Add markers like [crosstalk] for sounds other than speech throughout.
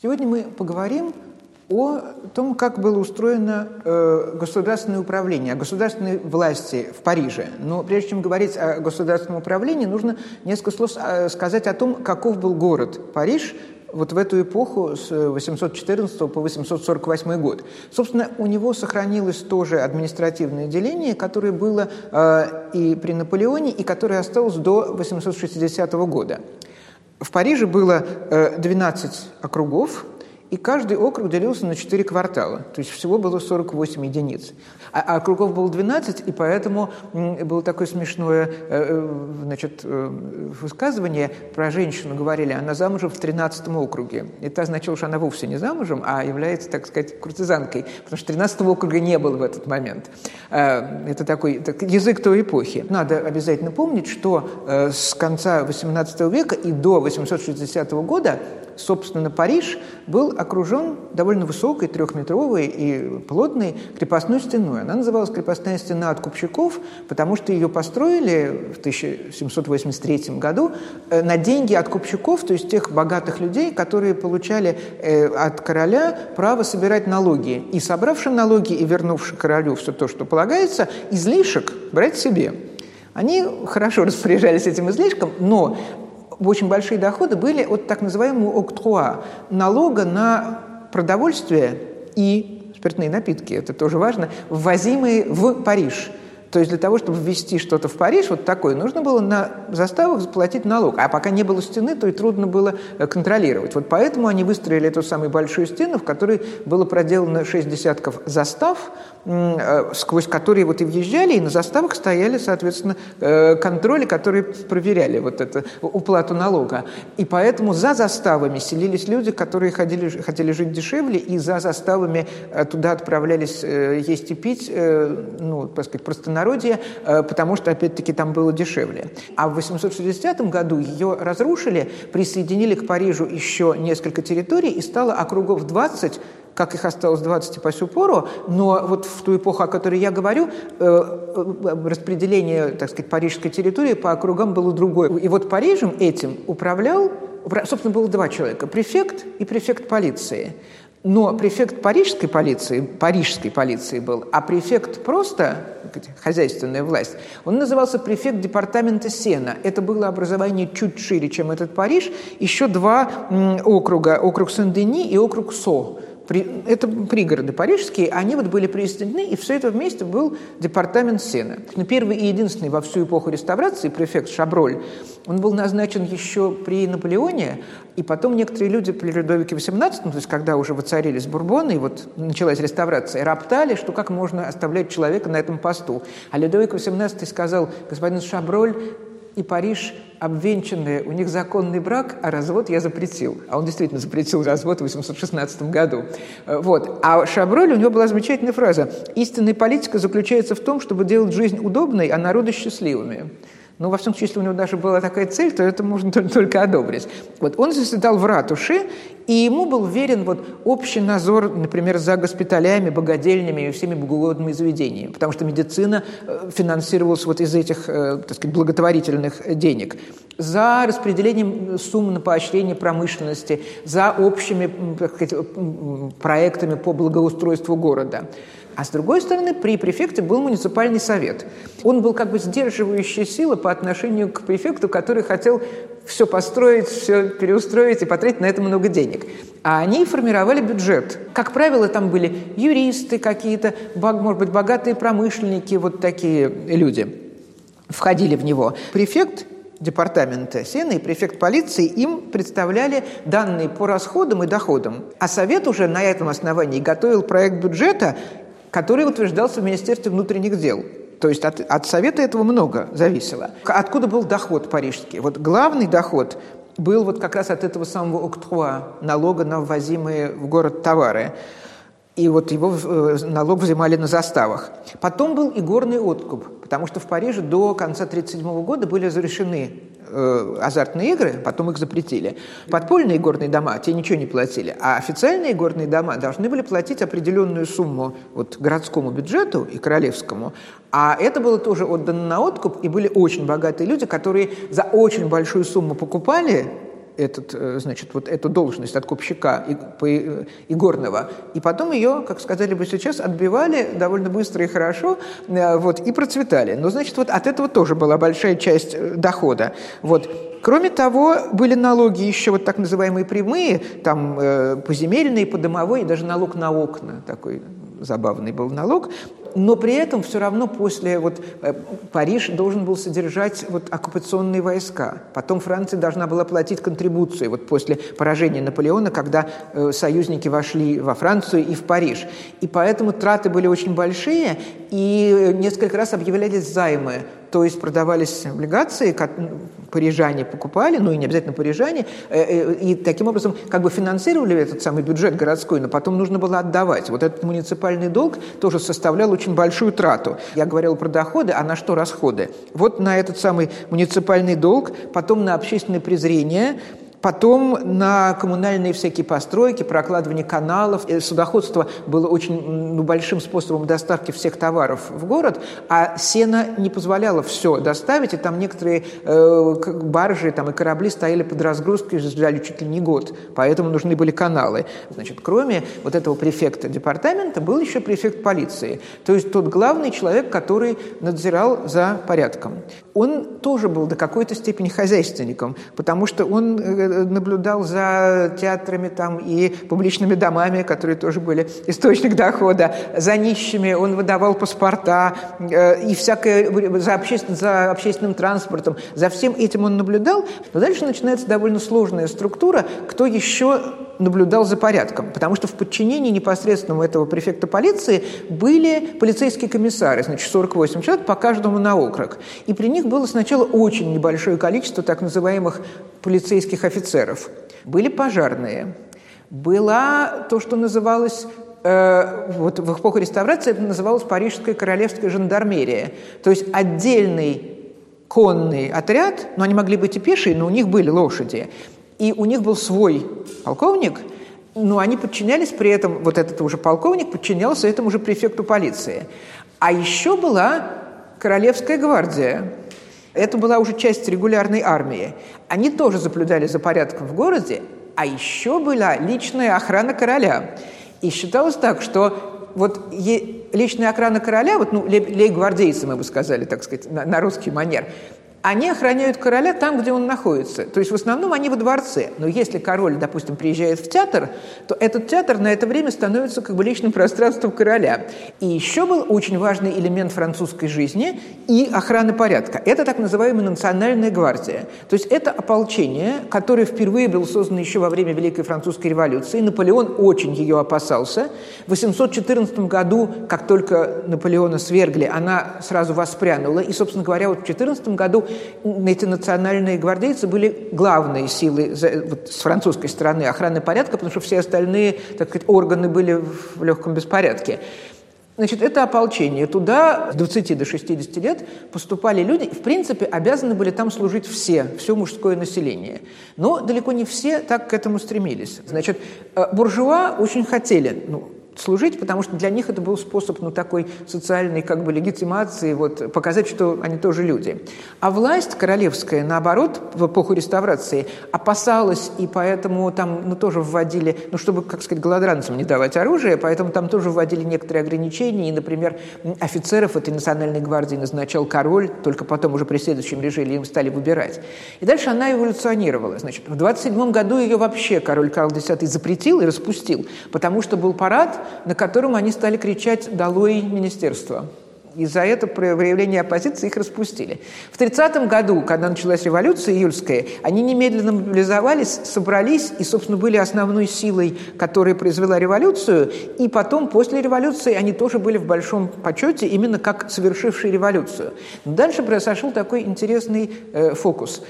Сегодня мы поговорим о том, как было устроено э, государственное управление, о государственной власти в Париже. Но прежде чем говорить о государственном управлении, нужно несколько слов э, сказать о том, каков был город Париж вот в эту эпоху с 814 по 848 год. Собственно, у него сохранилось тоже административное деление, которое было э, и при Наполеоне, и которое осталось до 860 года. В Париже было 12 э, округов, и каждый округ делился на 4 квартала, то есть всего было 48 единиц. А, а округов было 12, и поэтому было такое смешное э, э, значит, высказывание про женщину. Говорили, она замужем в 13 округе. Это означало, что она вовсе не замужем, а является, так сказать, куртизанкой, потому что 13 округа не было в этот момент. Это такой так, язык той эпохи. Надо обязательно помнить, что с конца 18 века и до 860 года собственно, Париж был окружен довольно высокой, трехметровой и плотной крепостной стеной. Она называлась крепостная стена от купчаков, потому что ее построили в 1783 году э, на деньги от купчаков, то есть тех богатых людей, которые получали э, от короля право собирать налоги. И собравши налоги и вернувши королю все то, что полагается, излишек брать себе. Они хорошо [laughs] распоряжались этим излишком, но очень большие доходы были от так называемого октруа, налога на продовольствие и спиртные напитки, это тоже важно, ввозимые в Париж – то есть для того, чтобы ввести что-то в Париж, вот такое, нужно было на заставах заплатить налог. А пока не было стены, то и трудно было э, контролировать. Вот поэтому они выстроили эту самую большую стену, в которой было проделано шесть десятков застав, э, сквозь которые вот и въезжали, и на заставах стояли, соответственно, э, контроли, которые проверяли вот эту уплату налога. И поэтому за заставами селились люди, которые ходили, хотели жить дешевле, и за заставами туда отправлялись есть и пить, ну, так сказать, просто простонародье, э, потому что, опять-таки, там было дешевле. А в 860 году ее разрушили, присоединили к Парижу еще несколько территорий, и стало округов 20, как их осталось 20 по сю пору, но вот в ту эпоху, о которой я говорю, э, э, распределение, так сказать, парижской территории по округам было другое. И вот Парижем этим управлял, собственно, было два человека, префект и префект полиции. Но префект парижской полиции, парижской полиции был, а префект просто, хозяйственная власть, он назывался префект департамента Сена. Это было образование чуть шире, чем этот Париж. Еще два округа, округ Сен-Дени и округ Со это пригороды парижские, они вот были присоединены, и все это вместе был департамент Сена. Но первый и единственный во всю эпоху реставрации префект Шаброль, он был назначен еще при Наполеоне, и потом некоторые люди при Людовике XVIII, то есть когда уже воцарились Бурбоны, и вот началась реставрация, роптали, что как можно оставлять человека на этом посту. А Людовик XVIII сказал, господин Шаброль, и Париж обвенчанные, у них законный брак, а развод я запретил. А он действительно запретил развод в 816 году. Э, вот. А Шаброль, у него была замечательная фраза «Истинная политика заключается в том, чтобы делать жизнь удобной, а народы счастливыми». Ну, во всем случае, если у него даже была такая цель, то это можно только одобрить. Вот он заседал в ратуше, и ему был верен вот общий надзор, например, за госпиталями, богадельнями и всеми богоугодными заведениями, потому что медицина э, финансировалась вот из этих, э, так сказать, благотворительных денег. За распределением сумм на поощрение промышленности, за общими сказать, проектами по благоустройству города. А с другой стороны, при префекте был муниципальный совет. Он был как бы сдерживающей силой по отношению к префекту, который хотел все построить, все переустроить и потратить на это много денег. А они формировали бюджет. Как правило, там были юристы какие-то, может быть, богатые промышленники, вот такие люди входили в него. Префект департамента Сена и префект полиции им представляли данные по расходам и доходам. А Совет уже на этом основании готовил проект бюджета который утверждался в Министерстве внутренних дел. То есть от, от совета этого много зависело. Откуда был доход парижский? Вот главный доход был вот как раз от этого самого октруа, налога на ввозимые в город товары. И вот его э, налог взимали на заставах. Потом был и горный откуп, потому что в Париже до конца 1937 года были разрешены азартные игры, потом их запретили. Подпольные горные дома, те ничего не платили, а официальные горные дома должны были платить определенную сумму вот, городскому бюджету и королевскому, а это было тоже отдано на откуп, и были очень богатые люди, которые за очень большую сумму покупали этот, э, значит, вот эту должность откупщика и, игорного. И потом ее, как сказали бы сейчас, отбивали довольно быстро и хорошо, вот, и процветали. Но, значит, вот от этого тоже была большая часть дохода. Вот. Кроме того, были налоги еще вот так называемые прямые, там э, поземельные, подомовые, даже налог на окна такой забавный был налог, но при этом все равно после вот э, Париж должен был содержать вот оккупационные войска. Потом Франция должна была платить контрибуции вот после поражения Наполеона, когда э, союзники вошли во Францию и в Париж. И поэтому траты были очень большие, и несколько раз объявлялись займы то есть продавались облигации, парижане покупали, ну и не обязательно парижане, э, э, и таким образом как бы финансировали этот самый бюджет городской, но потом нужно было отдавать. Вот этот муниципальный долг тоже составлял очень большую трату. Я говорил про доходы, а на что расходы? Вот на этот самый муниципальный долг, потом на общественное презрение, Потом на коммунальные всякие постройки, прокладывание каналов. Э, судоходство было очень ну, большим способом доставки всех товаров в город, а сено не позволяло все доставить, и там некоторые э, баржи там, и корабли стояли под разгрузкой, ждали чуть ли не год, поэтому нужны были каналы. Значит, кроме вот этого префекта департамента был еще префект полиции, то есть тот главный человек, который надзирал за порядком. Он тоже был до какой-то степени хозяйственником, потому что он э, наблюдал за театрами там и публичными домами, которые тоже были источник дохода, за нищими, он выдавал паспорта э, и всякое, за, обществен, за общественным транспортом, за всем этим он наблюдал, но дальше начинается довольно сложная структура, кто еще наблюдал за порядком, потому что в подчинении непосредственному этого префекта полиции были полицейские комиссары, значит, 48 человек по каждому на округ. И при них было сначала очень небольшое количество так называемых полицейских офицеров. Были пожарные, была то, что называлось э, вот в эпоху реставрации это называлось Парижская королевская жандармерия. То есть отдельный конный отряд, но они могли быть и пешие, но у них были лошади. И у них был свой полковник, но они подчинялись при этом, вот этот уже полковник подчинялся этому же префекту полиции. А еще была Королевская гвардия. Это была уже часть регулярной армии. Они тоже заблюдали за порядком в городе, а еще была личная охрана короля. И считалось так, что вот личная охрана короля, вот, ну, лей-гвардейцы, мы бы сказали, так сказать, на, на русский манер – они охраняют короля там, где он находится. То есть в основном они во дворце. Но если король, допустим, приезжает в театр, то этот театр на это время становится как бы личным пространством короля. И еще был очень важный элемент французской жизни и охраны порядка. Это так называемая национальная гвардия. То есть это ополчение, которое впервые было создано еще во время Великой Французской революции. Наполеон очень ее опасался. В 814 году, как только Наполеона свергли, она сразу воспрянула. И, собственно говоря, вот в 14 году эти национальные гвардейцы были главные силы вот, с французской стороны охраны порядка, потому что все остальные так сказать, органы были в легком беспорядке. Значит, это ополчение. Туда с 20 до 60 лет поступали люди, в принципе, обязаны были там служить все, все мужское население. Но далеко не все так к этому стремились. Значит, э, буржуа очень хотели, ну, служить, потому что для них это был способ ну, такой социальной как бы легитимации, вот, показать, что они тоже люди. А власть королевская, наоборот, в эпоху реставрации опасалась, и поэтому там ну, тоже вводили, ну, чтобы, как сказать, голодранцам не давать оружие, поэтому там тоже вводили некоторые ограничения, и, например, офицеров этой национальной гвардии назначал король, только потом уже при следующем режиме им стали выбирать. И дальше она эволюционировала. Значит, в 27 году ее вообще король Карл X запретил и распустил, потому что был парад, на котором они стали кричать «Долой министерство!». И за это проявление оппозиции их распустили. В 30 году, когда началась революция июльская, они немедленно мобилизовались, собрались и, собственно, были основной силой, которая произвела революцию. И потом, после революции, они тоже были в большом почете, именно как совершившие революцию. Дальше произошел такой интересный э, фокус.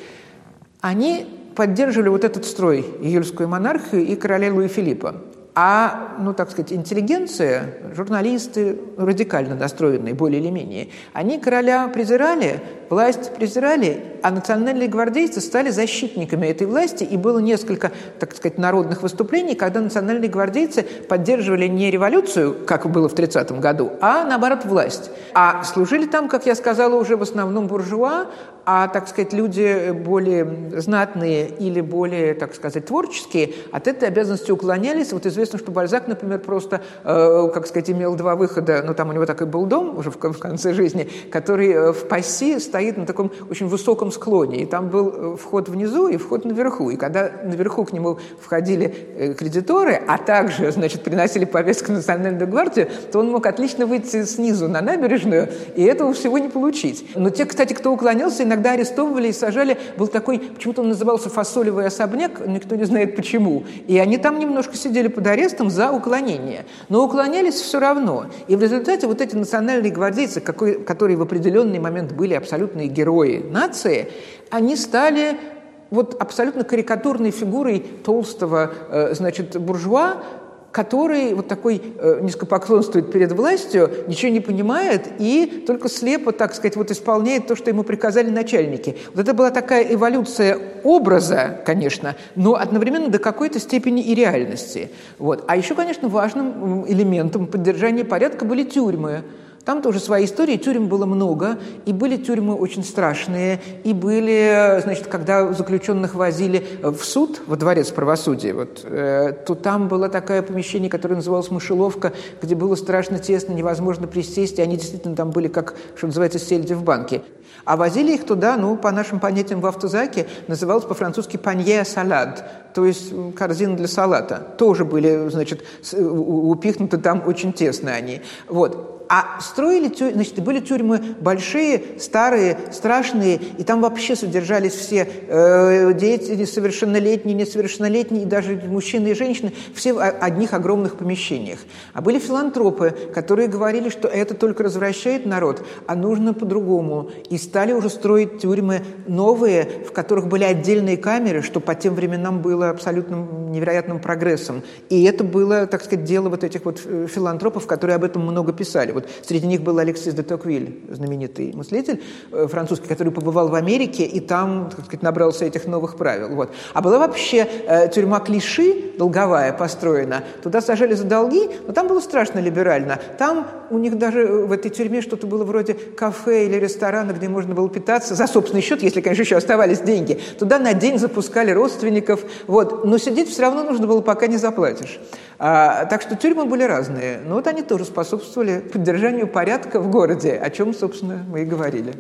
Они поддерживали вот этот строй, июльскую монархию и короля Луи Филиппа. А, ну, так сказать, интеллигенция, журналисты, радикально настроенные более или менее, они короля презирали, власть презирали, а национальные гвардейцы стали защитниками этой власти, и было несколько, так сказать, народных выступлений, когда национальные гвардейцы поддерживали не революцию, как было в 30 году, а, наоборот, власть. А служили там, как я сказала, уже в основном буржуа, а, так сказать, люди более знатные или более, так сказать, творческие от этой обязанности уклонялись. Вот известно, что Бальзак, например, просто, э, как сказать, имел два выхода, но там у него такой был дом уже в, в конце жизни, который э, в Пасси стоит на таком очень высоком склоне, и там был э, вход внизу и вход наверху. И когда наверху к нему входили э, кредиторы, а также, значит, приносили повестку Национальную гвардию, то он мог отлично выйти снизу на набережную, и этого всего не получить. Но те, кстати, кто уклонился, иногда арестовывали и сажали, был такой, почему-то он назывался фасолевый особняк, никто не знает почему. И они там немножко сидели под арестом за уклонение. Но уклонялись все равно. И в результате вот эти национальные гвардейцы, которые в определенный момент были абсолютные герои нации, они стали вот абсолютно карикатурной фигурой толстого, э, значит, буржуа, который вот такой э, низкопоклонствует перед властью, ничего не понимает и только слепо, так сказать, вот исполняет то, что ему приказали начальники. Вот это была такая эволюция образа, конечно, но одновременно до какой-то степени и реальности. Вот. А еще, конечно, важным элементом поддержания порядка были тюрьмы. Там тоже свои истории, тюрем было много, и были тюрьмы очень страшные, и были, значит, когда заключенных возили в суд, во дворец правосудия, вот, э, то там было такое помещение, которое называлось «Мышеловка», где было страшно тесно, невозможно присесть, и они действительно там были, как, что называется, сельди в банке. А возили их туда, ну, по нашим понятиям в автозаке, называлось по-французски «панье салат», то есть корзина для салата. Тоже были, значит, упихнуты там очень тесно они. Вот. А строили, значит, были тюрьмы большие, старые, страшные, и там вообще содержались все э, дети несовершеннолетние, несовершеннолетние, и даже мужчины и женщины, все в одних огромных помещениях. А были филантропы, которые говорили, что это только развращает народ, а нужно по-другому. И стали уже строить тюрьмы новые, в которых были отдельные камеры, что по тем временам было абсолютным невероятным прогрессом. И это было, так сказать, дело вот этих вот э, филантропов, которые об этом много писали. Вот среди них был Алексис де Токвиль, знаменитый мыслитель э, французский, который побывал в Америке и там, так сказать, набрался этих новых правил. Вот. А была вообще э, тюрьма Клиши, долговая, построена. Туда сажали за долги, но там было страшно либерально. Там у них даже э, в этой тюрьме что-то было вроде кафе или ресторана, где можно было питаться за собственный счет, если, конечно, еще оставались деньги. Туда на день запускали родственников. Вот. Но сидеть все равно нужно было, пока не заплатишь. А, так что тюрьмы были разные. Но вот они тоже способствовали поддержанию порядка в городе, о чем, собственно, мы и говорили.